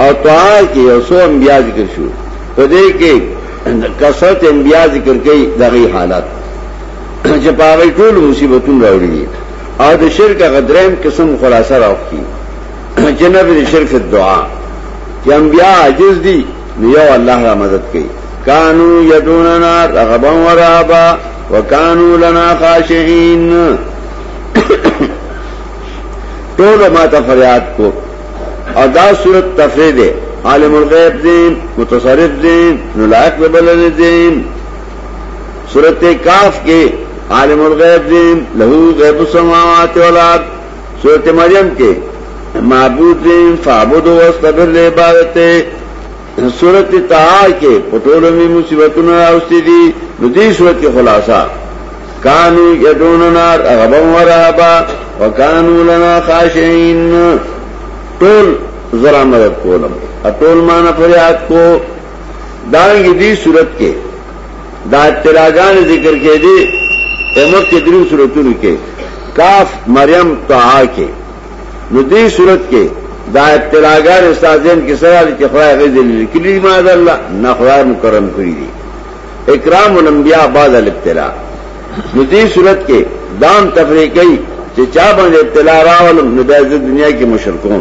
اور تو آسو ذکر کرسو تو دیکھ کے کسرت امبیاز کر گئی حالت مصیبتوں روڑی اور شرک اقدر قسم خلاصہ روک کی جنہیں شرک دعا کہ انبیاء عجز دی اللہ را مدد کی کانو یدوں رابا و کانو لنا خاشعین ٹول خاشین فریات کو ادا داصورت تفریح عالم الغیب دین متصرف دین نلائق دین صورت کاف کے عالم الغیب دین لہو غیب السماوات اولاد صورت مریم کے معبود دین فعبد و استبر عبادت صورت تہار کے پتولوں دی ندی صورت کے خلاصہ کانو و و کانو لنا خاشین اٹول ذرا مدد کو لم اٹول مانا فریاد کو دائیں گی دی صورت کے دا تراگان ذکر کے دی احمد کے دلو صورت کے کاف مریم تو آ کے ندی صورت کے دا تراگان استاذین کے سرال کے خواہ غیر دلی کلی ماد اللہ نہ خواہ مکرم کری دی اکرام الانبیاء بعد الابتلا ندی صورت کے دام تفریقی چا بند ابتلا راول نبیز دنیا کے مشرقوں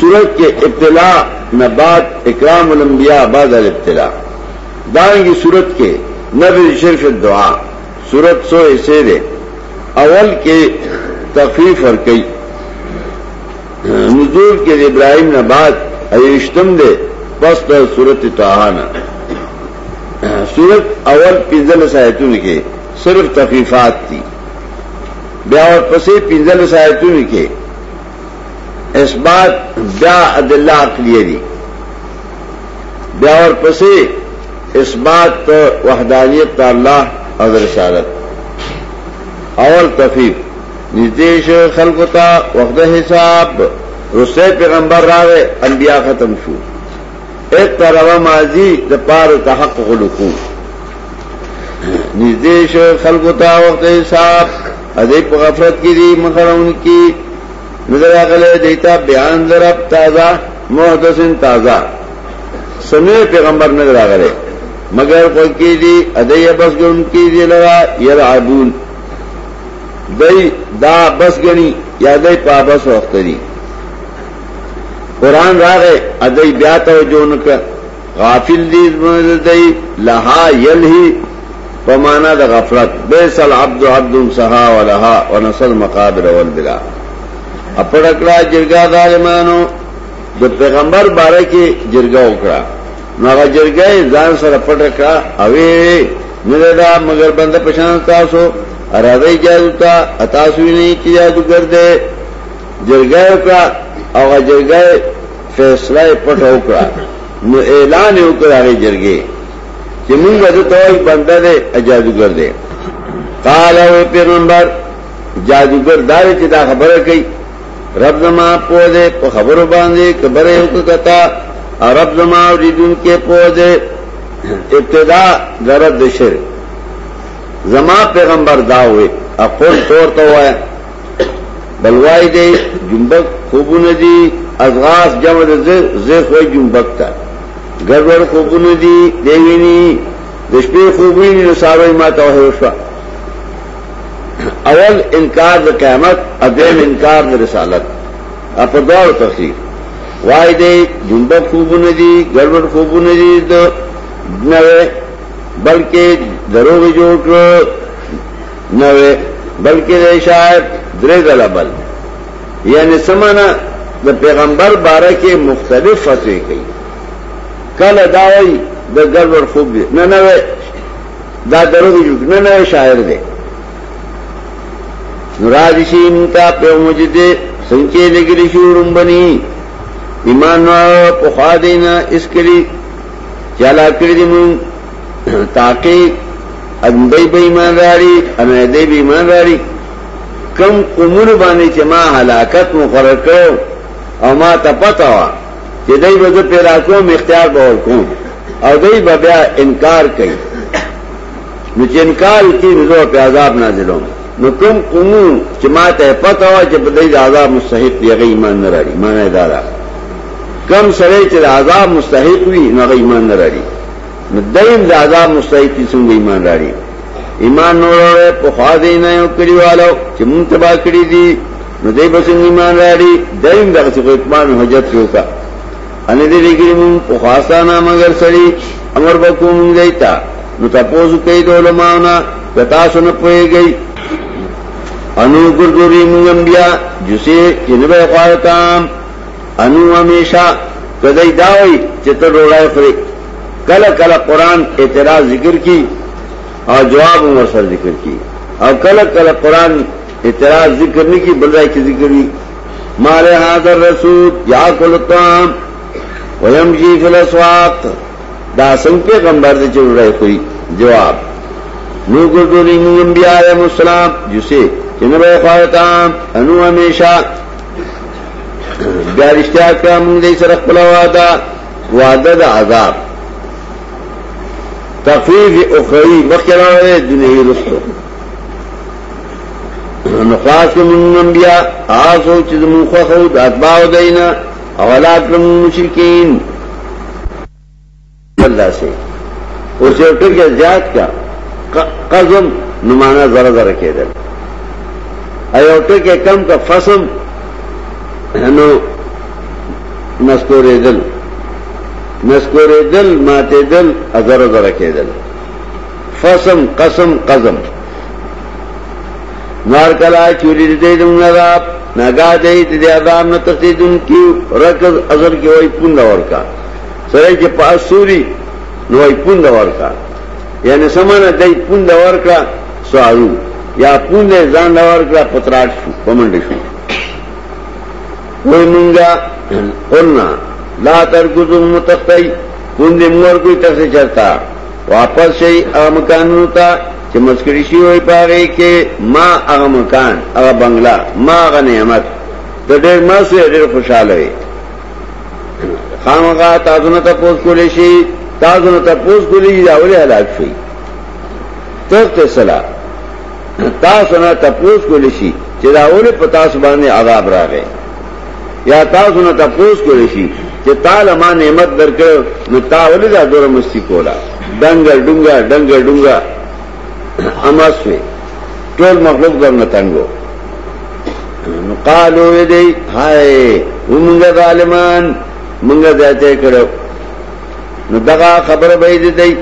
سورج کے ابتلا نہ بعد اکرام الانبیاء بعد باد البتلا دائیں گی سورت کے نب شرف دعا سورت سو سیرے اول کے تفیف کے ابراہیم نہ بعد اے اشتم دے پستان سورت سورت اول پنجل سائتوں کے صرف تفیفات تھی بیا اور پسے پنجل سائتوں کے اس بات بیا دی بیا اور پسی اس بات وحدانیت طلبہ اضر شادت اول تفیق نجدیش خلقتا وقت حساب رسے پیغمبر راوے انبیاء ختم شو ایک طرح ماضی دپار تحق غلقو ڈکوں خلقتا وقت حساب ازیب غفرت کی دی مخرون کی نظر آگلے دیتا بیان ذرب تازہ محدثن تازہ سنے پیغمبر نظر آگلے مگر کوئی کی دی ادئی بس گن کی دی لگا یر آبون دئی دا بس گنی یا دئی پا بس وقت دی قرآن را گئے ادعی بیا نکا غافل دئی لہا یل ہی پمانا دا غفلت بے سل عبد عبد سہا و لہا و نسل مقابر وا اپړکړه جرګه دالمانو د پیغمبر باره کې جرګه وکړه نو هغه جرګه ځان سره پټکړه اوی نه دا مگر بند پشان تاسو راځي جادو تا تاسو نه چې جادو ګرځي جرګه وکړه هغه جرګه فیصله پټ وکړه نو اعلان وکړه هغه جرګه چې موږ د توي بنده دې جادو ګرځي قال او پیغمبر جادوګر دار چې دا خبره کوي رب زما پو دے خبر باندھے برے حکتا اور رب زما جدن کے پو دے ابتدا درد دشر زما پیغمبر دا ہوئے اب خود طور تو ہے بلوائی دے جمبک خوبو ندی ازغاس جمع ہوئی جمبک تھا گڑبڑ خوبو ندی دیوینی دشپی خوبی نہیں سارے ماتا ہے اول انکار د قیامت ادم انکار د رسالت په دوه تخریب وای دې جنبه خوبونه دي ګړبړ خوبونه دي د نه بلکې دروغ جوړ کړ نه بلکې شاید درې ځله بل یعنی سمانه د پیغمبر باره کې مختلف فتوی کوي کله دا وای د ګړبړ خوب نه نه دا دروغ جوړ نه نه شاعر دی نرادشی منتا پہ مجد سنچے لگلی شورم بنی ایمان وارا پخوا دینا اس کلی چالا کردی من تاقی اندائی با ایمان راری امیدائی با ایمان راری کم قومون باندې چې ما حلاکت مقرر کړو او ما تپتا وا چې دای به پیرا کوم اختیار به کوم او دای به بیا انکار کوي نو چې انکار کوي نو په عذاب نازلوم نو کوم امور چې ما ته پته و چې په دې عذاب مستحق دی غي ایمان نه راړي معنی دا ده کم سره چې عذاب مستحق وي نو غي ایمان نه راړي نو دیم د عذاب مستحق څنګه ایمان راړي ایمان نور په خوا دې نه یو کړیوالو چې مونږ تبا کړی دي نو دې بس ایمان راړي دیم دغه څه اطمان حجت یو کا ان دې لګي مونږ په خاصانه مگر سړي امر وکوم دیتا نو تاسو کوي د علماونو کتا سن پويږي انو گردوری منگمبیا جسے کام انو ہمیشہ کل کل قرآن اعتراض ذکر کی اور جواب سر ذکر کی اور کل کل قرآن اعتراض ذکر نہیں کی بلرائی کی ذکر مارے حاضر رسول یا کل ویم جی سنگ پہ غمبر دے چل رہے کوئی جواب نو گردوری منگمبیا امبیا رے جسے چنبه خواهتا انو همیشا بیا رشتیا کړه موږ دې سره خپل وعده وعده د عذاب تخفیف اخری مخکې راوړې دنیوي رسو نو خلاص من انبیاء آسو چې موږ خو د اتباع دینه اولاد من مشرکین الله سي اوس یو ټکی زیات کا قزم نمانه زره زره کېدل کم کا فسم نسکو رے دل نسکو دل ماتے دل ازر ازر کے دل فسم قسم قزم کزم کلا چوری دوں نگا گا دئی دیا نہ تسے دون کی رکز ازر کی وائی پن دور کا سر کے پاس سوری کا یعنی سمانت دئی پنند ور کا سوارو یعقوب له ځان لور کړه پتراټ شو پمنډ شو وای مونږه قلنا لا ترکذو متقی کوم دې مور کوئی تاسو چرتا واپس شي امکانو ته چې مسکری شي وای پاره کې ما هغه مکان هغه بنگلا ما هغه نعمت ته ډېر ما سه ډېر خوشاله وي خامغه تاسو نه تاسو کولې شي تاسو نه تاسو کولې دا ولې حالات شي تخت سلام تاسو نه تپوس کول شي چې دا اول په تاسو باندې عذاب راغی یا تاسو نه تپوس کول شي چې تعالی ما نعمت درکړ نو تا ولې دا دور مستی کولا دنګل ډنګا دنګل ډنګا اماسوي ټول مخلوق درنه تنګو نو قالو دې هاي موږ ظالمان موږ ذاته کړو نو دغه خبر به دې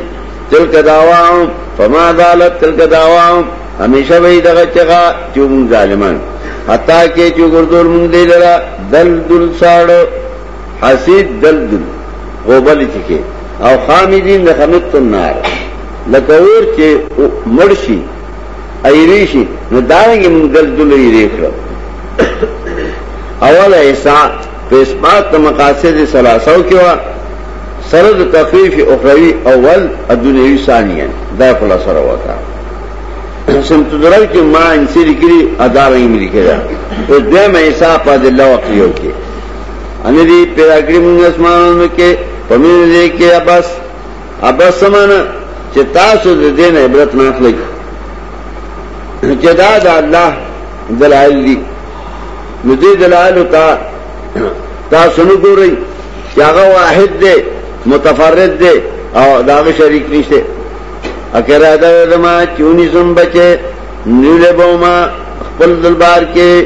تلک داواو فما ذالت تلک داواو همیشه وی دغه چغا چې مون ظالمان حتا کې چې ګردول مون دی لرا دل دل ساړ حسید دل دل غوبل چکه او خامدین د خمت النار لکه ور چې مرشي ایریشي نو دانګي مون دل دل ایریخ اول احسان په اثبات مقاصد ثلاثو کې وا سرد تخفیف اخروی اول او دنیوی ثانیا دا خلاصه راوته شمت درای کې ما انسی لري ادارې مې لیکل او دیم ایسا په د الله وقیو کې ان دې پیراګری موږ اسمانونو کې پمیر دې کې ابس ابس سمانه چې تاسو دې نه عبرت نه اخلي چې دا د الله دلایل دي نو دې دلایل تا تاسو نو ګورئ چې هغه واحد دی متفرد دی او داغه شریک نشته اکرا دا علما چونی سم بچه نیوله بوما خپل دلبار کې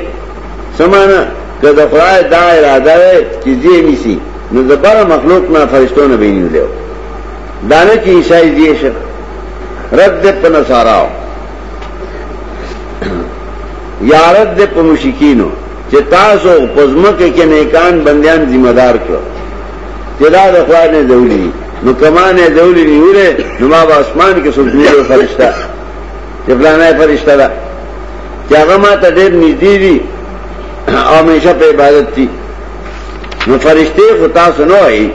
سمانا که دا خدای دا اراده وی چې دې نیسی نو دا بر مخلوق نه فرشتو نه بینیو دیو دانه چې عیسی دې شه رد په نصاراو یا رد په مشکینو چې تاسو پزمکه کې نیکان بندیان ذمہ دار کړو چې دا د خدای نه ضروري نو کمان یې دولی نیوله نو ما په اسمان کې سجده فرشتہ چې پلانای فرشتہ دا چې هغه ما ته ډېر نږدې دي او همیشه په عبادت دي نو فرشتي خو تاسو نه وایي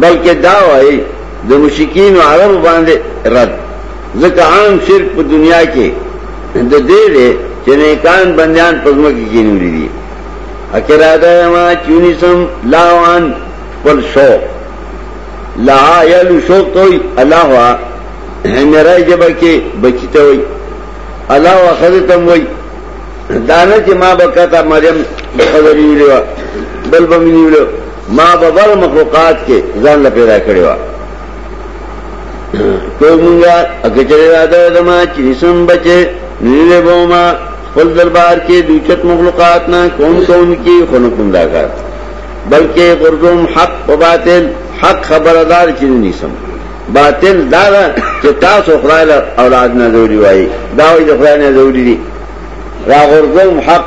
بلکې دا وایي د مشکین او عرب باندې رد ځکه عام شرک په دنیا کې د دې دې چې نیکان بندیان پزما کې کینولې دي اکراده ما چونی سم لاوان خپل شوق لا یلو شوق تو اللہ میرا یعنی جب کے بچی ہوئی اللہ خدم ہوئی دان کے بل بم بابل مخلوقات کے زان تو اگچرے دما زال بچے نیلے بوما بو دربار کے دوچت ملوقات کون کون کی کون کھم دا بلکې غرضوم حق او باطل حق خبردار چینی سم باطل دا چې تاسو خدای له اولاد نه ضروري وایي دا وایي خدای نه ضروري دي را غرضوم حق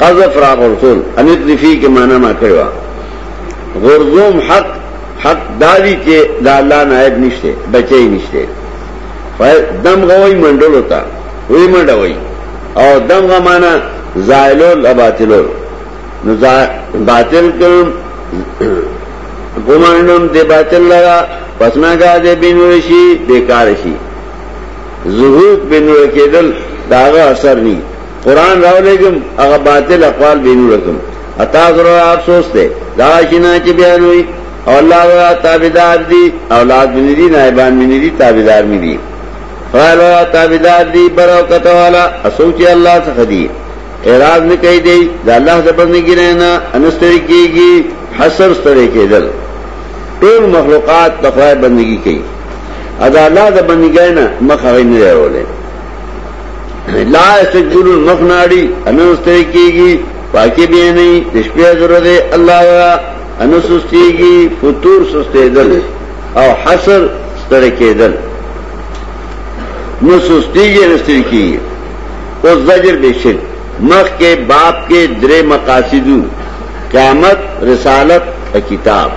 قذف را غرضون انت دفی کې معنا ما کړو غرضوم حق حق داری چې دا الله نائب نشته بچي نشته دم غوي منډل وتا وی منډوي او دم غمانه زائلول اباتلول نو باطل کل گمانم دے باطل لگا پس میں کہا دے بینور شی بیکار شی زہود بینور کے دل داغا اثر نہیں قرآن راو لگم اگا باطل اقوال بینور کم اتا ضرور افسوس دے داغا شنا چی بیان ہوئی اولاد را تابدار دی اولاد منی دی نائبان منی دی تابدار منی دی خیال را تابدار دی براو کتوالا اصوچی اللہ سخدیر اعراض نه کوي دی د الله د بندګی نه انستری کیږي حسر ستړي کېدل ټول مخلوقات د خدای بندګی کوي ادا الله د بندګی نه مخ هغه نه راولې لا استجول المخناڑی انستری کیږي پاکي به نه د شپې ضرورت الله انسستیږي فطور سستېدل او حسر ستړي کېدل نو سستیږي نستری کیږي او زجر به شي مخ کے باپ کے در مقاصد قیامت رسالت کتاب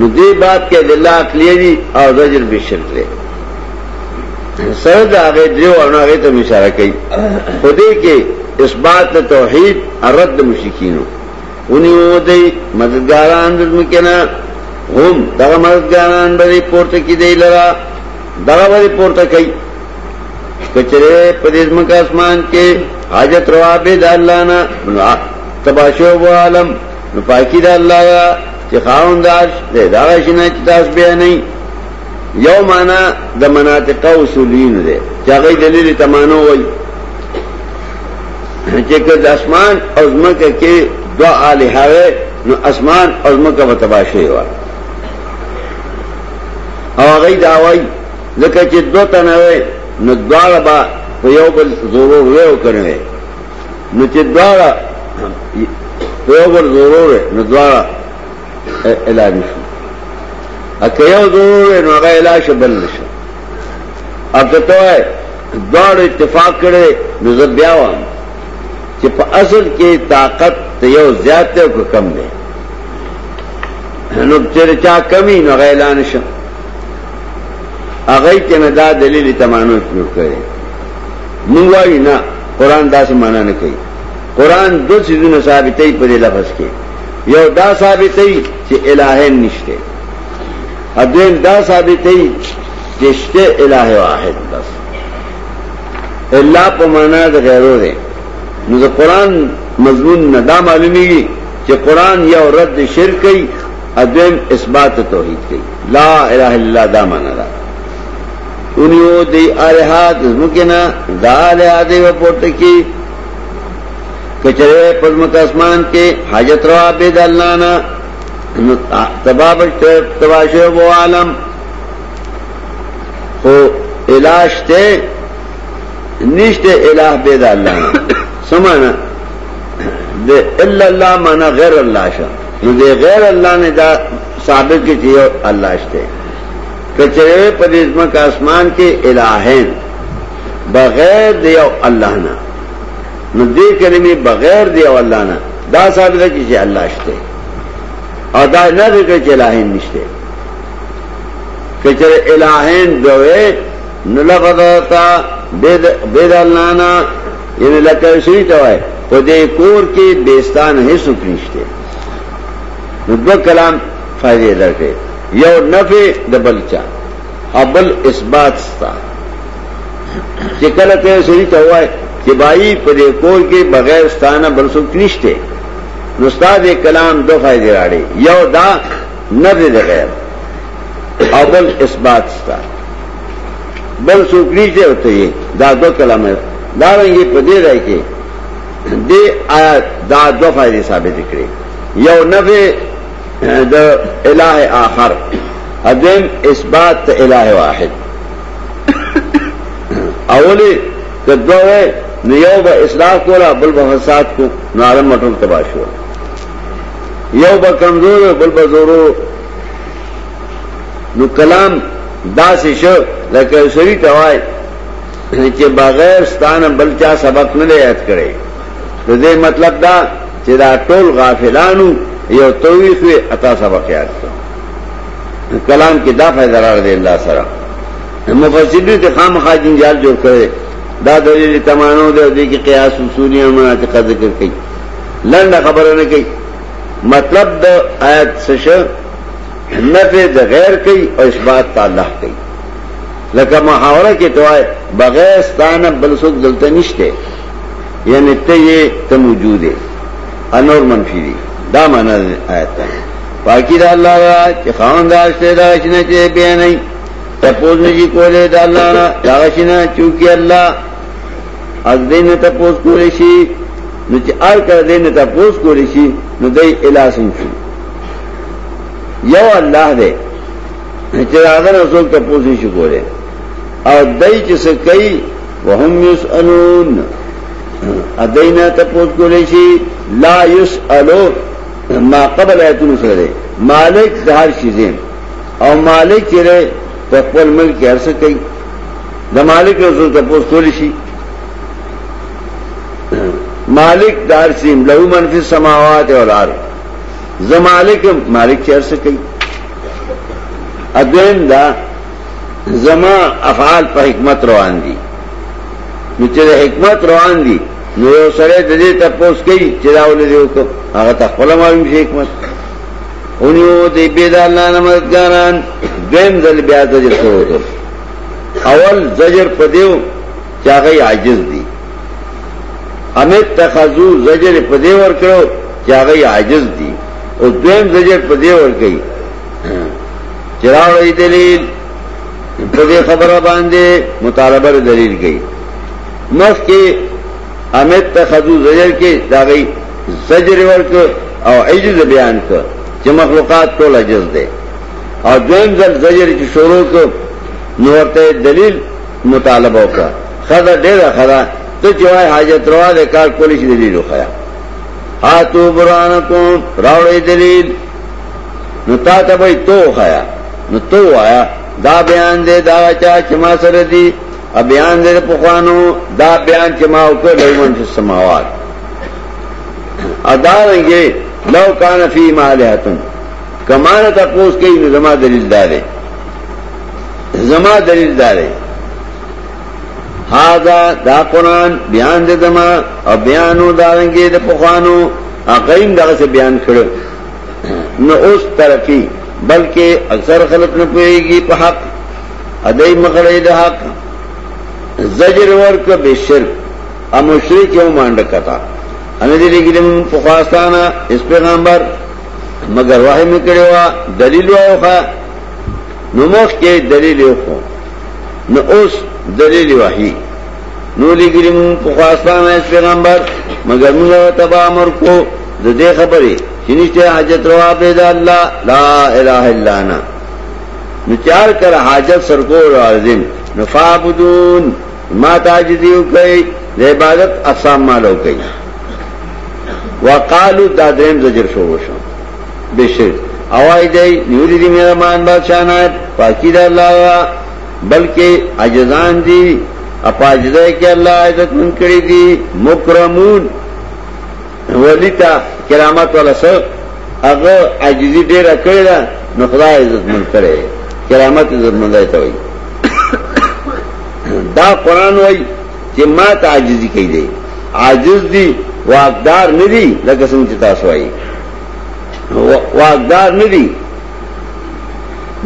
ندی بات کے دلہ اخلیری اور رجر بیشن سرد آگے دیو اور آگے نوید اشارہ کئی خود کے اس بات توحید اور رد مشکین ہو انہیں ہو گئی مددگاران کیا دغا مددگار بری پورت کی دئی لگا دغا ہی پورت کئی کچره پدیز مکا اسمان کې حاجت روا به د الله نه تباشو و عالم نو پاکی د الله چې خاوندار دې دا شنه چې تاسو به نه یو معنا د مناطق اصولین دې چې هغه دلیل تمانو وای چې د اسمان او زمکه کې دعا لهاوه نو اسمان او زمکه وتباشي وای او هغه دا وای ځکه چې دوه تنه وای نو دوار با پیو بل ضرور ویو کرنے نو چه دوار پیو بل ضرور نو دوار علاج نشو اکه یو ضرور نو اغا علاج بل نشو اب تتو ہے دوار اتفاق کرے نو زد بیاوام چه پا اصل کې طاقت یو زیادت او کم دی نو چر چا کمی نو غیلان شم هغه کنه دا دلیل تمانو جوړ کړي موږ وایو نه قران داسې معنا نه کوي قران دو چیزونه ثابتې په دې لفظ کې یو دا ثابتې چې الہ نشته اذن دا ثابتې چې شته الہ واحد بس الا په معنا د غیرو ده نو د قران مضمون نه دا معلومیږي چې قران یو رد شرک کوي اذن اثبات توحید کوي لا اله الا الله دا معنا ده انیو دی دا آلحادن پورتکی کچرے پزمک اسمان کے حاجت روا بید اللہ نا تباب و عالم خو وہ الاش تھے نیشتے اللہ بے دلہ سمانا اللہ مانا غیر اللہ شا دے غیر اللہ نے دا ثابت کی اللہ شتے کچرے پریزم کا آسمان کے الہین بغیر دیو اللہ نا ندی کے بغیر دیو اللہ نا دا صاحب کسی اللہ شتے اور دا نہ دے کر کے لاہن رشتے کچرے الہین دو دلانا یہ لگتا ہے یعنی لکر چوائے تو دے کور کے بیستان ہی سوکھ رشتے ربک کلام فائدے لڑکے یو نفع د بلچا ابل اثبات ستا چې کله ته سړي ته وای چې بای په دې کول کې بغیر ستانه بل څه نشته نو استاد کلام دوه فائدې راړي یو دا نفع د غیر ابل اثبات ستا بل څوک نشته وته دا دوه کلام دا رنګي په دې راي کې دې آیات دا دوه فائدې ثابت کړې یو نفع د الہ آخر ادم اثبات ته الہ واحد اولی کدوه نیو با اصلاح کولا بل با فساد کو نارم مطلب تباہ شو یو با کمزور بل با زورو نو کلام داسې شو لکه سری توای چې بغیر ستانه بل چا سبق نه لایت کړي د دې مطلب دا چې دا ټول غافلانو یو تویخ وی عطا سبق یاد کړ کلام کې دا فائدہ را دی الله سره مفسرین ته خامخا جنجال جوړ کړي دا دلیل تمانو دی د کې قیاس اصولی او مناطق ذکر کړي لنډه خبره نه کوي مطلب د آیت څه نفی د غیر کوي او اثبات تعالی کوي لکه محاوره کې توای بغیر ستانه بل څوک دلته نشته یعنی ته یې ته موجوده انور منفی دی دا مانا آیت پاکی دا اللہ را چی چی دا دا غشنا بیا تپوز نجی کولے اللہ را دا غشنا چونکہ اللہ از دین تپوز کولے شی نو چی آر کر دین تپوز کولے شی نو دی کوئی یو اللہ دے چی دا تپوز حصوں تپوزی اور دہی ادینا تپوز کولے شی لا ال ما قبل ایتونو سره مالک ظاهر شیزین او مالک چیرې په خپل ملک هر څه کوي د مالک رسول ته پوسټول شي مالک دار سیم لو من فی السماوات او الارض ز مالک مالک چیر څه کوي اذن دا زما افعال په حکمت روان دي نو چې حکمت روان دي نو یو سره د دې تپوس کوي چې دا ولې دی وکړه هغه تخپل معلوم شي حکمت اونیو دې بيدانا مددګاران دیم ځل بیا زجر کوو اول زجر پدیو چې هغه عاجز دي امیت تخذو زجر پدیو ور کړو چې هغه عاجز دي او دیم زجر پدیو ور کوي چراوړې دلیل په دې خبره باندې مطالبه دلیل کوي مخکې امت تخذو زجر کې داغي زجر ورک او عجز بیان ک چې مخلوقات ټول عجز دي او دویم ځل زجر چې شروع ک نو ورته دلیل مطالبه وکړه خدا ډیره خدا ته جوای حاجت روا د کار کولی شي دلیل وخیا آتو برانکم راوړې دلیل نو تا ته به تو وخیا نو تو وایا دا بیان دې دا چا چې ما سره دي بیان دې په خوانو دا بیان چې ما وکړ لایمن په سماوات ادا رنګي لو کان فی مالهتن کمانه تاسو کې زما دلیل دارې زما دلیل دارې هاذا دا قران بیان دې دما او بیانو دا رنګي دې په خوانو اقیم دغه څه بیان کړو نو اوس طرفی بلکې اکثر خلک نه پويږي په حق ادای مخړې د حق زجر ورک بے شرک امشری کیوں مانڈ کتا اندر گرم پخواستانا اس پیغمبر مگر واہ میں کرے ہوا دلیل واخا نمخ کے دلیل خو نہ اس دلیل واہی نو لی گرم پخواستانا اس پیغمبر مگر مجھے تباہ امر کو دے خبریں چنشتے حاجت روا بید اللہ لا الہ الا انا نچار کر حاجت سرکو اور عظیم نفابدون ما تاجدیو کئی دا عبادت اقسام مالو کئی وقالو دا درم زجر شو وشو بشر اوائی دی نیوری دی میرا مان بادشاہ نائب پاکی دا اللہ بلکہ عجزان دی اپاجزائی که اللہ عزت من کری دی مکرمون ولی تا کرامت والا سق اگر عجزی دیر اکڑی دا نو خدا عزت من کرے کرامت عزت من دائی تاوئی دا قران وای چې ما تعجزي کوي دی عاجز دی واقدار ندی لکه څنګه چې تاسو وایي واقدار ندی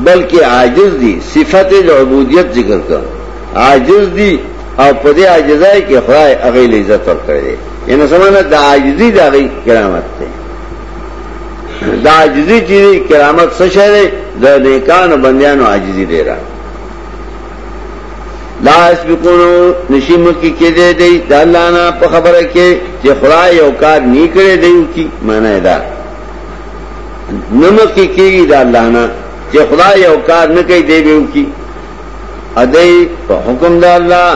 بلکې عاجز دي صفت العبودیت ذکر کړه عاجز دي او په دې عاجزای کې خدای هغه له عزت ورکړي یعنی سمانه د عاجزی د هغه کرامت ده د عاجزی چې کرامت څه شی ده د نیکانو بندیانو عاجزی دی را لا سبقونو نشی مکی کې دې دې د الله نه په خبره کې چې خدای یو کار نې کړې دې کی معنی دا نمکی کېږي د الله نه چې خدای یو کار نه کوي دې دې کی ا دې په حکم د الله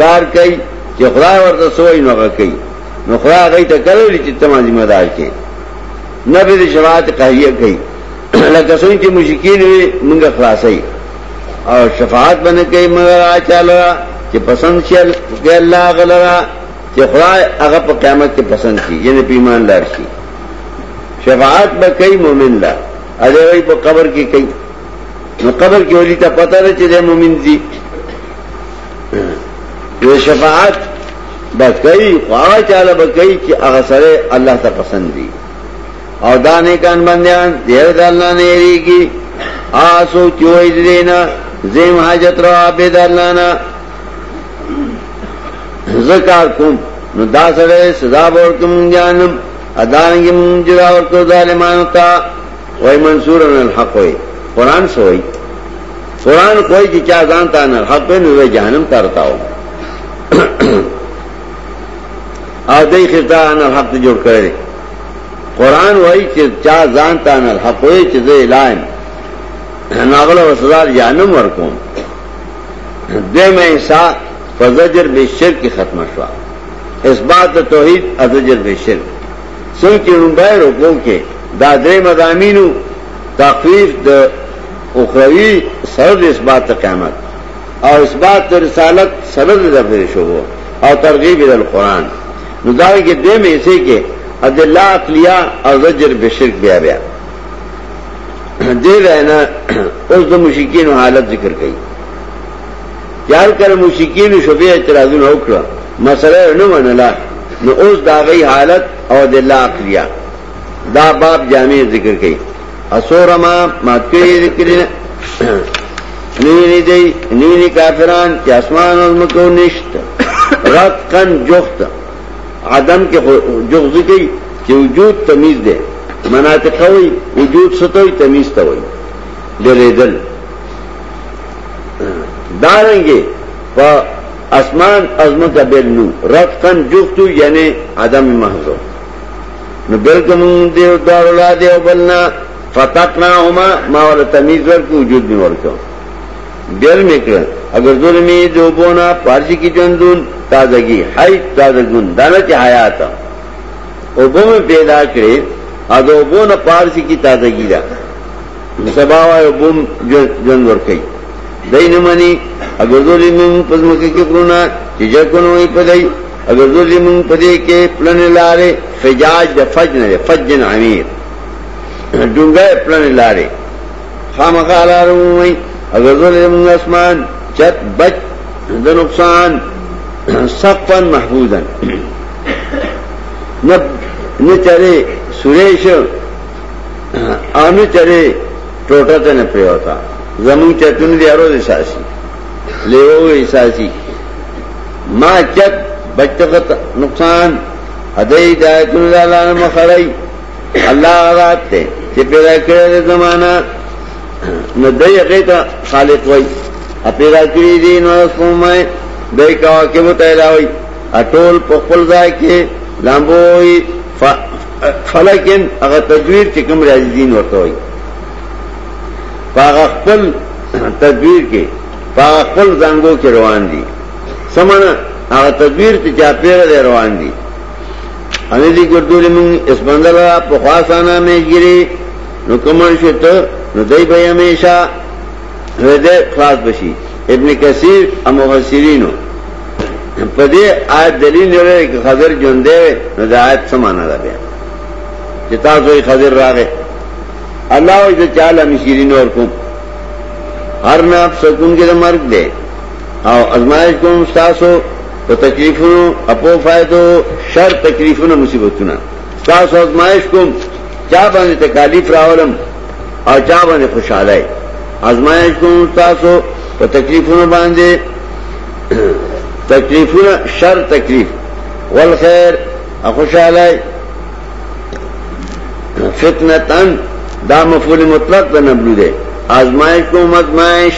کار کوي چې خدای ورته سوې نه کوي نو خدای غي ته کړل چې تمه ذمہ دار کې نبی دې شفاعت قهیه کوي لکه څنګه چې مشکین وي موږ خلاصې او شفاعت باندې کوي مگر اچاله چې پسند شي الله غلرا چې خدای هغه په قیامت کې پسند شي یعنی په ایمان لار شي شفاعت به کوي مؤمن لا اده وی په قبر کې کوي نو قبر کې ولي ته پته ده چې د مؤمن دي یو شفاعت به کوي خدای تعالی به کوي چې هغه سره الله ته پسند دي او دانه کان بندیان دیر دلنا نیری کی آسو چوئی دینا زیم حاجت را عبید اللانا زکار کم نو دا سره سزا بورکم جانم ادانگی منجرا ورکو ظالمانو تا وی منصورن الحق وی قرآن سوئی قرآن کوئی چې چا ځان ته نه حق نه وي جهنم ترتاو او دې خدای نه حق جوړ کړی قرآن وایي چې چا ځان ته نه حق وي چې زه اعلان ناغل و سزا جانم ورکوم دے میں اسا فضجر بے شر کی ختم شوا اس بات توحید ازجر بے شرخ سن کے رمبائے ہوگوں کے دادرے مدامین تاخیر د اخروی سرد اس بات قیامت اور اس بات رسالت سرد ربر شبو اور ترغیب القرآن ردار کے دے میں اسے کے عدل اخلیٰ اضجر بشرف بھی بیا بیا دے رہنا اس دو مشکین حالت ذکر گئی پیار کر مشکین شبے اعتراض شبے مسئلہ نو مسر نا اس دا گئی حالت اور عہد لیا دا باپ جامع ذکر کیما ماتو نیل کافران نکافران کے آسمان اور نشت رخ کن جو آدم کے گئی کہ وجود تمیز دے ہوئی وجود مناد تمیز تو ہوئی دل گے آسمان دارے اسمان بیل نکن جگت یہ آدامی محل تمیز پرتاپنا وجود میں نہیں بیل میں ایک اگر ظلمی دو بونا پارسی کی دون تازگی ہائیٹ تازگار آیا تھا ابو میں پیدا کرے ادو بو نہ پارسی کی تازگی دا سبا بوم دئی نہ منی اگر اگر منگ منگ کے کو پدئی پدے کے پلن لارے فجاج دا فجن فجن پلن لارے خام خالا روئی اگر منگ آسمان چت بچ دا نقصان سقفن محفوظن نہ چلے سریش چلے ٹوٹا سرش پہ ہوتا زمین چتن دیا روز احساسی احساسی لے چت کا نقصان ہدی اللہ اللہ پیدا پہلے زمانہ نہ دئی دہی خالی ہوئی دہی کھا کہ وہ اٹول پخل جائے لامبو لاحب فلکن هغه تدویر چې کوم راځي دین ورته وي هغه خپل تدویر کې هغه خپل زنګو کې روان دي سمانه هغه تدویر چې چاپیره روان دي انې دي ګردولې موږ اسبندلا په خاصانه میګری نو کومل شته نو دای به همیشه رده خلاص بشي ابن کثیر اموحسرینو په دې آیت دلیل لري چې خضر جون دی نو دا آیت سمانه ده بیان چې تاسو یې خضر راغې الله دې چاله مشیرین ورکوم هر نه سکون کې مرګ دې او ازمایش کوم تاسو په تکلیفونو اپو فائدو شر تکلیفونو مصیبتونو تاسو ازمایش کوم چا باندې تکالیف راولم او چا باندې خوشاله ازمایش کوم تاسو په تکلیفونو باندې تکلیفونه شر تکلیف والخير خوشاله فتنتن دا مفعول مطلق دا نبلو دے آزمائش کوم آزمائش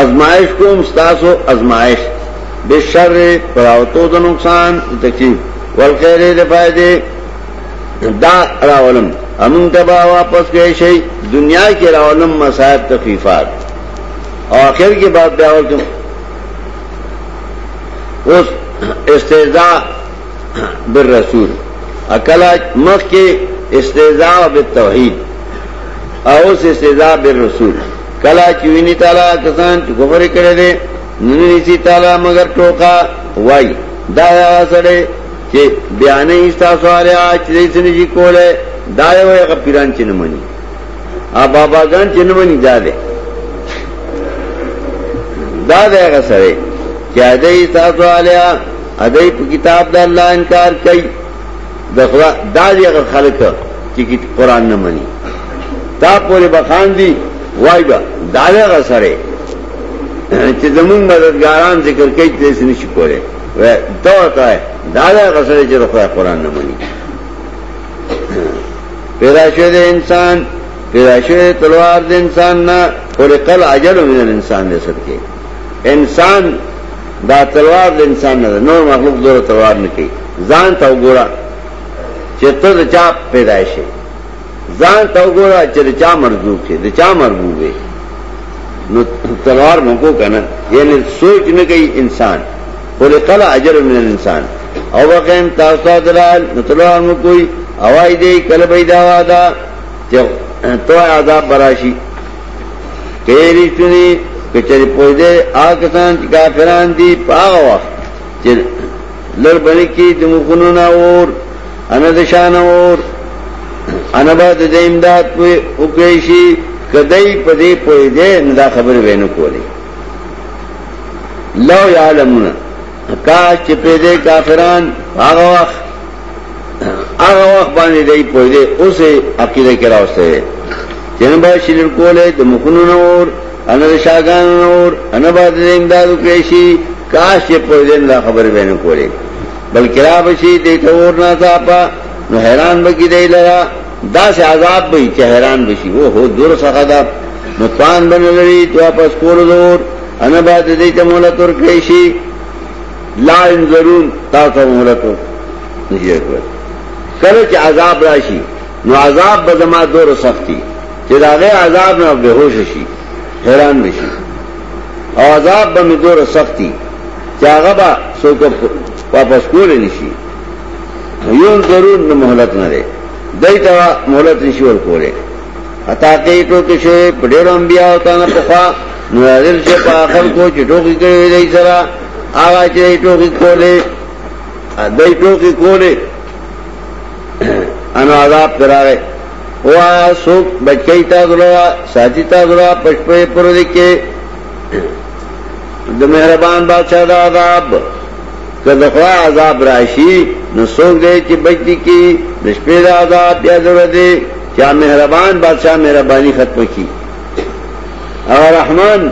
آزمائش کوم ستاسو آزمائش بشر پراوتو دا نقصان تکلیف والخیر دا فائدے دا راولم امون تبا واپس کئی شئی دنیا کی راولم مسائب تخفیفات آخر کی بات بیاور کم اس استعداء بالرسول اکلا مخ کې استهزاء بالتوحید او استهزاء بالرسول کلا چې ویني تعالی کسان چې کفر کړي دي ننی سی تعالی مگر ټوکا وای دا سره چې بیانې تاسو لري چې دې سن جی کوله دا یو غفران چې نه مني ا بابا ګان چې نه مني دا دې دا دا سره چې دې تاسو لري ا دې کتاب د الله انکار کوي دا خدا دا دی اگر خلق چی قرآن نمانی تا پوری بخان دی وای با دا دی اگر سره چی زمون مددگاران ذکر کئی تیس نشی کوله وی دورتا ہے دا دی اگر سره چی دا خدا قرآن نمانی پیدا شده انسان پیدا شده تلوار دی انسان نا خلقل عجل من الانسان دی صدقی انسان دا تلوار د انسان نه نور مخلوق دور تلوار نه کوي ځان ته وګوره چې ته د چا پیدایشه ځان ته وګوره چې د چا مرغوب شي د چا مرغوب وي نو تلوار مکو کنه یعنی سوچ نه کوي انسان ولې کله اجر من الانسان او وقیم تاسو درال نو تلوار مکو اوای دې کله پیدا وادا چې تو عذاب براشي کېری چونی کچری پوهده آکسان چې کافران دي پاغه وخت چې لړ باندې کې د مخونو ناور انا د شان اور انا به د امداد په وګیشي کدی په دې په دې نه دا خبر وینو کولی لو یعلمون کا چې په دې کافران هغه وخت هغه وخت باندې دې په دې اوسه عقیده کې راوسته جنبه شلر کوله د مخونو نور انا د شاګان نور انا به د امداد وګیشي کاش په دې نه خبر وینو کولی بلکې را بشي دې تور نه تاپا نو حیران بکی دی لرا دا سے عذاب بی چه حیران بشی او ہو دور سخدا نطوان بن لری تو اپس کور دور انا بات دیتا مولت ورکیشی لا انظرون تاتا مولت ورکیشی کله چې عذاب راشي نو عذاب به زما دور سختی چې داغه عذاب نه به هوش شي حیران بشي او عذاب به می دور سختی چې هغه با سوکو واپس کول نشي یون ضرور نه مهلت نه لري دایته مهلت نشي ور کوله اتا کې ټوکې شوی په ډېر انبیا او تا نه پخا نازل شي په اخر کو چې ټوکې کوي دای سره هغه چې ټوکې کوله دای ټوکې کوله انو عذاب دراوي وا سوک بچی تا دلوا ساتي تا دلوا پښپې پر دې کې د مهربان بادشاہ دا عذاب تو بقلا عزاب رائشی دے چی گئے کی بچی کی نشفیر آزاد کیا ضرورت مہربان بادشاہ مہربانی ختم کی اور رحمان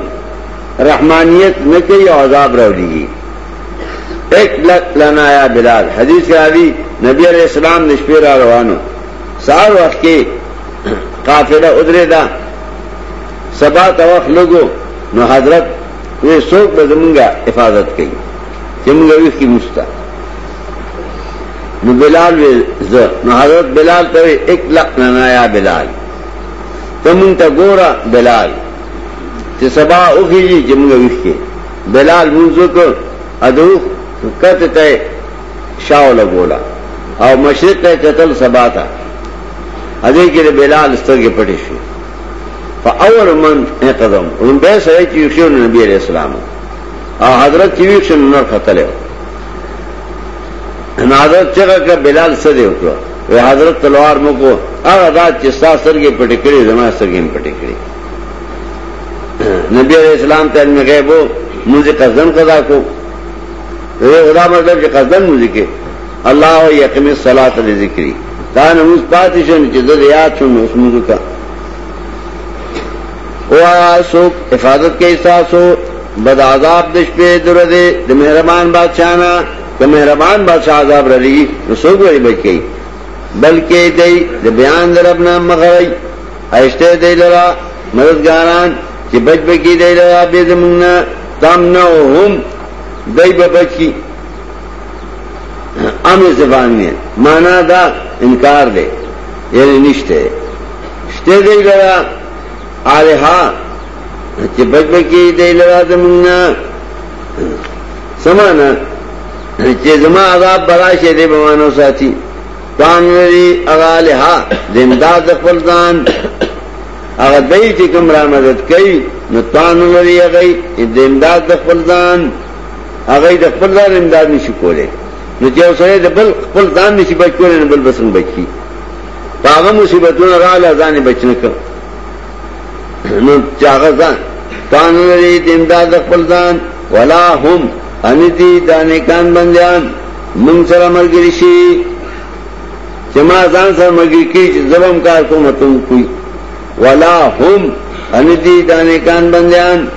رحمانیت میں کئی عذاب رو لی ایک لک لانا آیا بلال حدیث کے عادی نبی علیہ السلام نشفرا روانو سار وقت کے قافلہ ادرے دا سبا تق لوگوں نو حضرت سوک سوکھا حفاظت کی چې موږ ویس کې مستا نو بلال ز نو حضرت بلال ته ایک لک نه یا بلال تم ته ګورا بلال چې سبا اوږي چې موږ ویس کې بلال منځو کو ادو کته ته شاو لګولا او مشرق ته قتل سبا تا اده کې بلال سترګې پټې شو فاول من اقدم ان به سره چې یو نبی عليه السلام حضرت چیوی نر ہے حضرت چیو حاضرت بلال حضرت تلوار چستا پٹکڑی سدے پٹکڑی نبی علیہ السلام اسلام تھی کزن کا دا کو خدا مرب مطلب کے اللہ ذکری نموز پاتی شن چی سلاحیت یاد شن اس کا حفاظت کے حساس ہو بد آزاد دش پہ دردے مہربان بادشاہ نا تو مہربان بادشاہ آزاد رلی بچی بلکہ دئی بیان در اپنا مغرئی ایشتے دئی لڑا مددگاران کہ بچ بکی دئی لڑا بے زمنا تم نہ ہوم دئی بچی آم اس زبان میں مانا دا انکار دے یعنی نشتے ہے اسٹے لڑا آرے ہاں چې بچبکی دی لرا زمونږ سمانا چې زما عذاب براشه دی بمانو ساتي قانون لري اغالها زمداد خپل ځان هغه دای چې کوم را مدد کوي نو قانون لري هغه زمداد خپل ځان هغه د خپل ځان امداد نشي کولای نو چې اوسره د بل خپل ځان نشي بچ کولای نو بل بسنګ بچي هغه مصیبتونه را لاله ځان بچنه کوي نو چاغزان تان لري دمداد خپل ځان ولا هم ان دې دانکان بنديان مون سره مرګري شي جما ځان سره مرګري کی ظلم کار کوم ته کوي ولا هم ان دې دانکان بنديان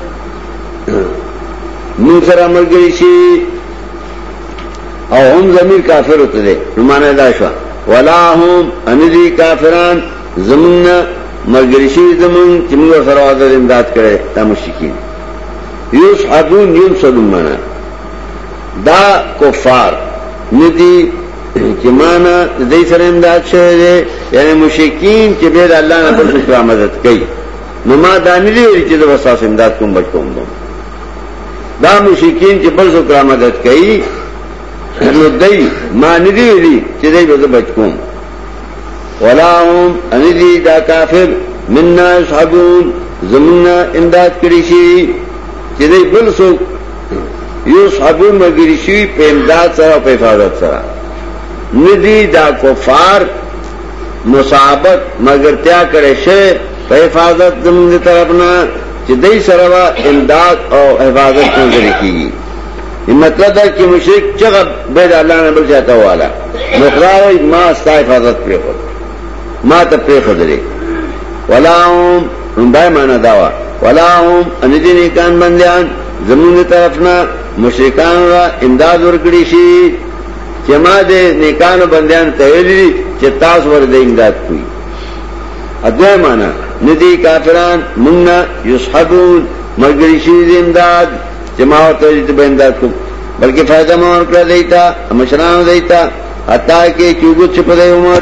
مون سره مرګري شي او هم زمير کافر وته دي معنا دا شو ولا هم ان دې کافران زمنا ملګری شي زمون چې موږ سره د امداد کړي دا مشکین یوس حدون یوم صدوم معنا دا کفار ندی چې معنا د دې سره امداد شوی یعنی مشکین چې به الله نه پر څه مدد کوي نو ما دا نه لري چې د وساس امداد کوم بچوم نو دا مشکین چې پر څه مدد کوي نو دای ما نه لري چې دې به بچ کوم ولا هم اندی دا کافر مننا اصحابون زمنا امداد کری شی چی دی بل سو یو اصحابون مگری شی پی امداد سرا و پی فاظت سرا ندی دا کفار مصابت مگر تیا کرے شی پی حفاظت زمن طرفنا چی دی سرا و امداد او حفاظت نظر کی مطلب دا چې مشرک چغه به الله نه بل چاته والا نو خدای ما ستا حفاظت پیوړ ما پری خدرے ولا هم ہم مانا داوا ولا هم اندی نیکان بندیان زمون طرفنا مشرکان را انداز ورکڑی شی چی ما دی نیکان بندیان تحیلی دی چی تاس ورد انداز کوئی ادوی مانا ندی کافران مننا یسحبون مرگری شی دی انداز چی ما ورد انداز کوئی انداز کوئی بلکہ فائدہ مور کر دیتا مشران دیتا حتی کے چوگت چھپ دے عمر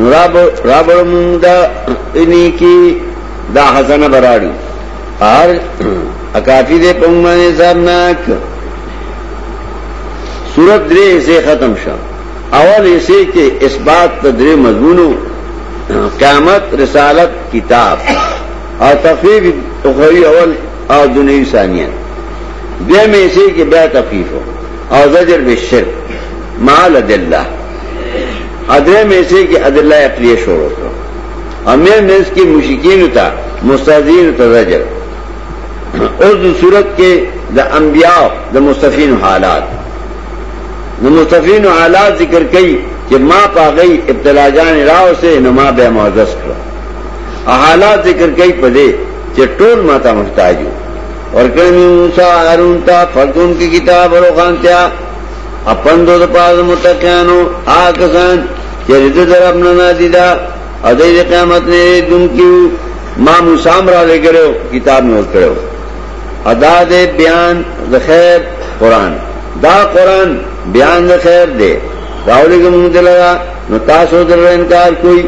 رابر دا انی کی دا حسن براڑی اور اکافی دے پنگ میرے سامنے سورت درے اسے ختم شا اول اسے کے اس بات تدری مضمونوں قیامت رسالت کتاب اور اخوی اول اور دنوی ثانیہ بے میں کے بے تفیف ہو اور زجر بے شرک مال دلہ ادرے میں سے کہ عدلہ اپلیہ شور ہوتا امیر میں اس کی مشکین تھا مستین اس صورت کے دا امبیا دا مستفین حالات دا مستفین حالات ذکر کئی کہ ماں پا گئی ابتلا جان راؤ سے نما بے معزز کرو حالات ذکر کئی پدے کہ ٹول ماتا محتاج ہو اور تھا فردون کی کتاب اور خان کیا اپن دو آسان چرد یعنی اپنا کرو ادا دے بیان بیان دا خیر خیر قرآن قرآن دے کے منہ مجھے لگا نتا در انکار کوئی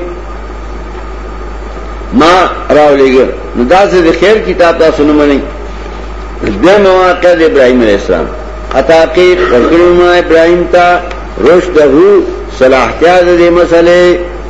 راہلی گڑھ دا سے خیر کتاب تھا سنمنی دے مواقع ابراہیم علیہ براہم اتھا ابراہیم تا روش صلاحتیا دې مسئله